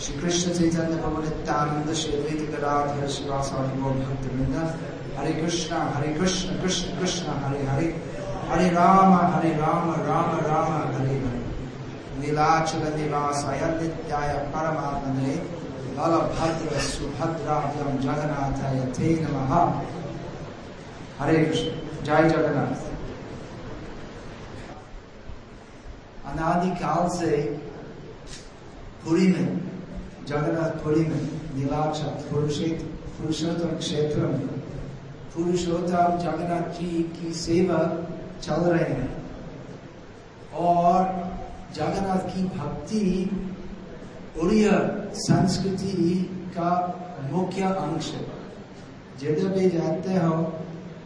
श्री कृष्ण चैतन्य भगवान श्री अद्वैत गदाधर भक्त वृंद, हरे कृष्ण हरे कृष्ण कृष्ण कृष्ण, हरे हरे। हरे राम हरे राम राम राम, हरे हरे। नीलाचल निवासाय नित्याय परमानंदे बलभद्र सुभद्राभ्यम जगन्नाथाय ते नमः। हरे कृष्ण। जय जगन्नाथ। अनादिकाल से पुरी में जगन्नाथपुरी में नीलाचल पुरुषोत्तम क्षेत्र। में पुरुषोत्तम जगन्नाथ जी की सेवा चल रहे हैं। और जगन्नाथ की भक्ति उड़िया संस्कृति का मुख्य अंश है। जिधर भी जाते हो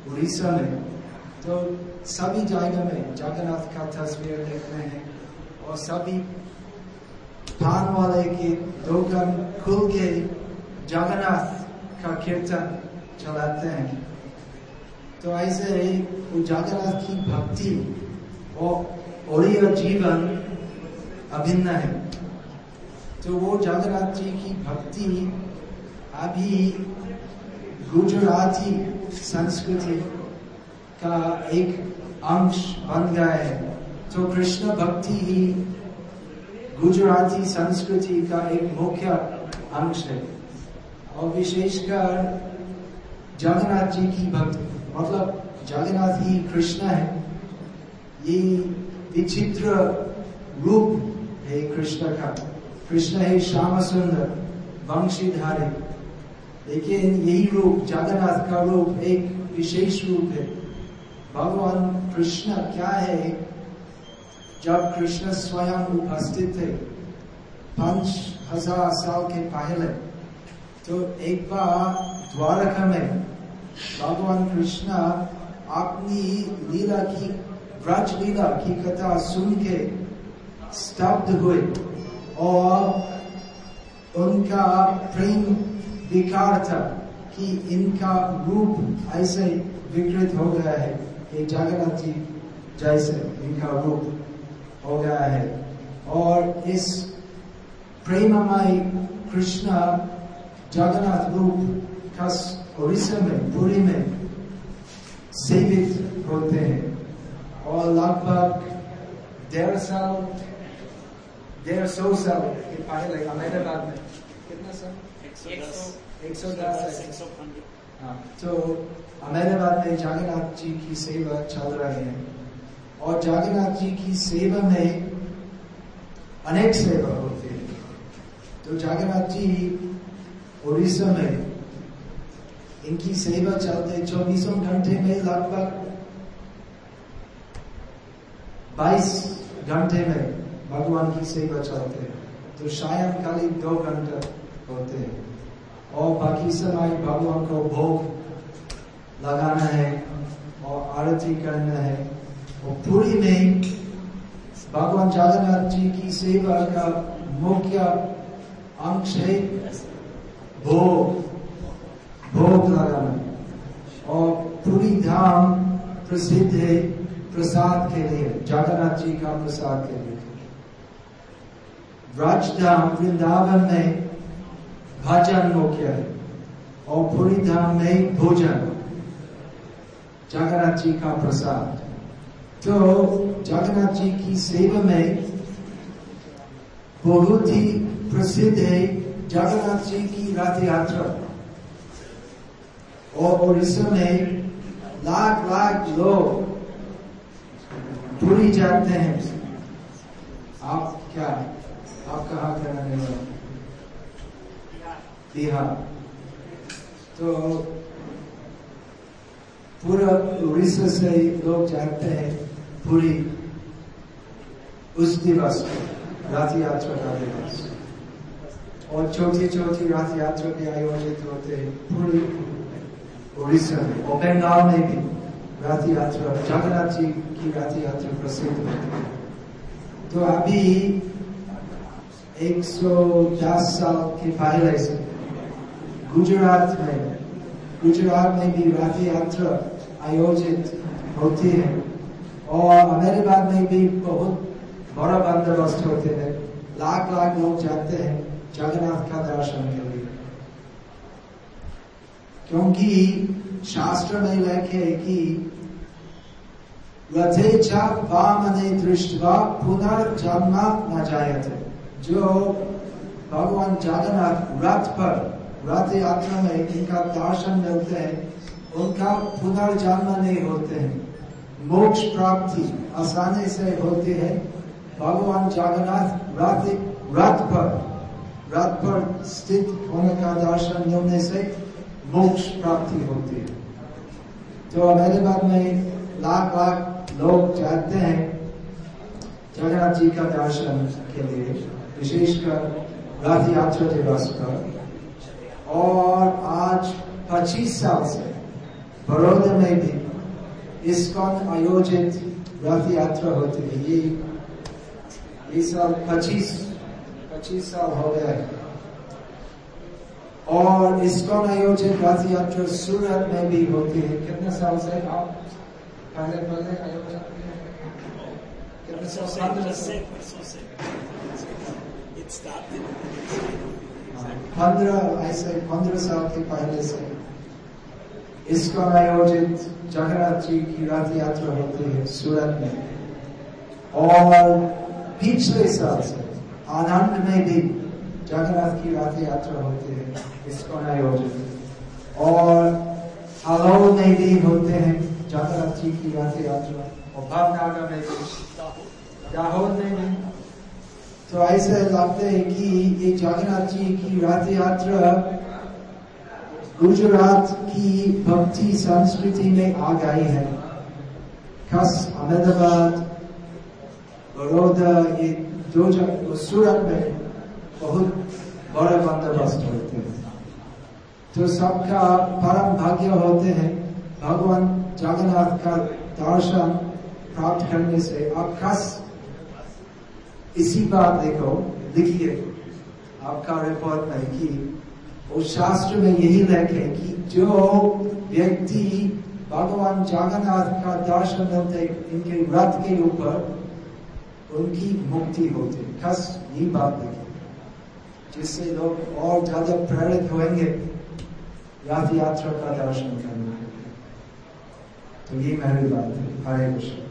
उड़ीसा में तो सभी जगह में जगन्नाथ का तस्वीर देखते हैं और सभी पान वाले के दुकान खुल के जगन्नाथ का कीर्तन चलाते हैं। तो ऐसे ही वो जगन्नाथ की भक्ति और ओडिया जीवन अभिन्न है। तो वो जगन्नाथ जी की भक्ति अभी गुजराती संस्कृति का एक अंश बन गया है। तो कृष्ण भक्ति ही गुजराती संस्कृति का एक मुख्य अंश है। और विशेषकर जगन्नाथ जी की भक्ति मतलब जगन्नाथ ही कृष्ण है, ये विचित्र रूप है कृष्ण का। कृष्ण है श्याम सुंदर वंशीधारी। लेकिन यही रूप, जगन्नाथ का रूप एक विशेष रूप है। भगवान कृष्ण क्या है? जब कृष्ण स्वयं उपस्थित थे, पाँच हज़ार साल के पहले तो एक बार द्वारका में भगवान कृष्ण अपनी लीला की व्रज लीला की कथा सुन के स्तब्ध हुए और उनका प्रेम विकार था कि इनका रूप ऐसे विकृत हो गया है कि जगन्नाथ जी जैसे इनका रूप। हो गया है। और इस प्रेममय कृष्ण जगन्नाथ रूप का उड़ीसा में पुरी में सेवित होते हैं। और लगभग डेढ़ साल डेढ़ सौ साल के पहले अहमदाबाद में। कितना साल एक सौ दस। हाँ। तो अहमदाबाद में जगन्नाथ जी की सेवा चल रही है। और जगन्नाथ जी की सेवा में अनेक सेवा होती है तो जगन्नाथ जी उड़ीसा में, इनकी सेवा चलते चौबीसों घंटे में लगभग 22 घंटे में भगवान की सेवा चलते हैं। तो शायद खाली दो घंटे होते हैं। और बाकी समय भगवान को भोग लगाना है और आरती करना है। और पूरी में भगवान जगन्नाथ जी की सेवा का मुख्य अंश है भोग भोग लगाना। और पूरी धाम प्रसिद्ध है प्रसाद के लिए जगन्नाथ जी का प्रसाद के लिए। राजधाम वृंदावन में भजन मुख्य है और पूरी धाम में भोजन जगन्नाथ जी का प्रसाद। तो जगन्नाथ जी की सेवा में बहुत ही प्रसिद्ध है जगन्नाथ जी की रथ यात्रा। और उड़ीसा में लाख लाख लोग पूरी जाते हैं। आप क्या आप कहा के रहने वाले। बिहार। तो पूरा उड़ीसा से लोग जाते हैं। पूरी उस दिवस रथ यात्रा का दिवस। और छोटी छोटी रथ यात्रा भी आयोजित होते हैं पूरी उड़ीसा में और बंगाल में भी रथ यात्रा, जगन्नाथ जी की रथ यात्रा प्रसिद्ध होती है। तो अभी 110 साल के पहले से गुजरात में गुजरात में भी रथ यात्रा आयोजित होती है। और अहमदाबाद में भी बहुत बड़ा बंदोबस्त होते हैं। लाख लाख लोग जाते हैं जगन्नाथ का दर्शन के लिए। क्योंकि शास्त्र में लिखे कि रथेचा वामने दृष्टवा न जायते। जो भगवान जगन्नाथ रथ पर रथ यात्रा में इनका दर्शन मिलते हैं, उनका पुनर्जन्म नहीं होते हैं। मोक्ष प्राप्ति आसानी से होती है। भगवान जगन्नाथ रथ रथ पर रथ पर स्थित होने का दर्शन मिलने से मोक्ष प्राप्ति होती है। तो मेरे बाद में लाख लाख लोग चाहते हैं जगन्नाथ जी का दर्शन के लिए, विशेषकर रथ यात्रा दिवस पर। और आज 25 साल से बड़ौदा में भी इसकॉन आयोजित रथ यात्रा होती है ये ये साल 25 25 साल हो गया है। और इसकॉन आयोजित रथ यात्रा सूरत में भी होती है। कितने साल से आप पहले पहले आयोजन कितने साल से? पंद्रह ऐसे पंद्रह साल के पहले से। इसको आयोजित जगन्नाथ जी की रथ यात्रा होती है सूरत में। और पिछले साल से आनंद में भी जगन्नाथ की रथ यात्रा होती है इसको आयोजित। और हलोल में भी होते हैं जगन्नाथ जी की रथ यात्रा। और भावनगर में भी। दाहोद में भी। तो ऐसे लगते है कि ये जगन्नाथ जी की रथ यात्रा गुजरात की भक्ति संस्कृति में आ गई है। खास अहमदाबाद, बड़ौदा, ये जगह सूरत में बहुत बड़े बंदोबस्त होते हैं। तो सबका परम भाग्य होते हैं, भगवान जगन्नाथ का दर्शन प्राप्त करने से। आप खास इसी बात देखो लिखिए आपका रिपोर्ट में कि उस शास्त्र में यही लिखे कि जो व्यक्ति भगवान जगन्नाथ का दर्शन मिलते इनके व्रत के ऊपर, उनकी मुक्ति होती खास यही बात देखिए। जिससे लोग और ज़्यादा प्रेरित होंगे, रथ यात्रा का दर्शन करने तो ये मेरी बात है। हरे कृष्ण।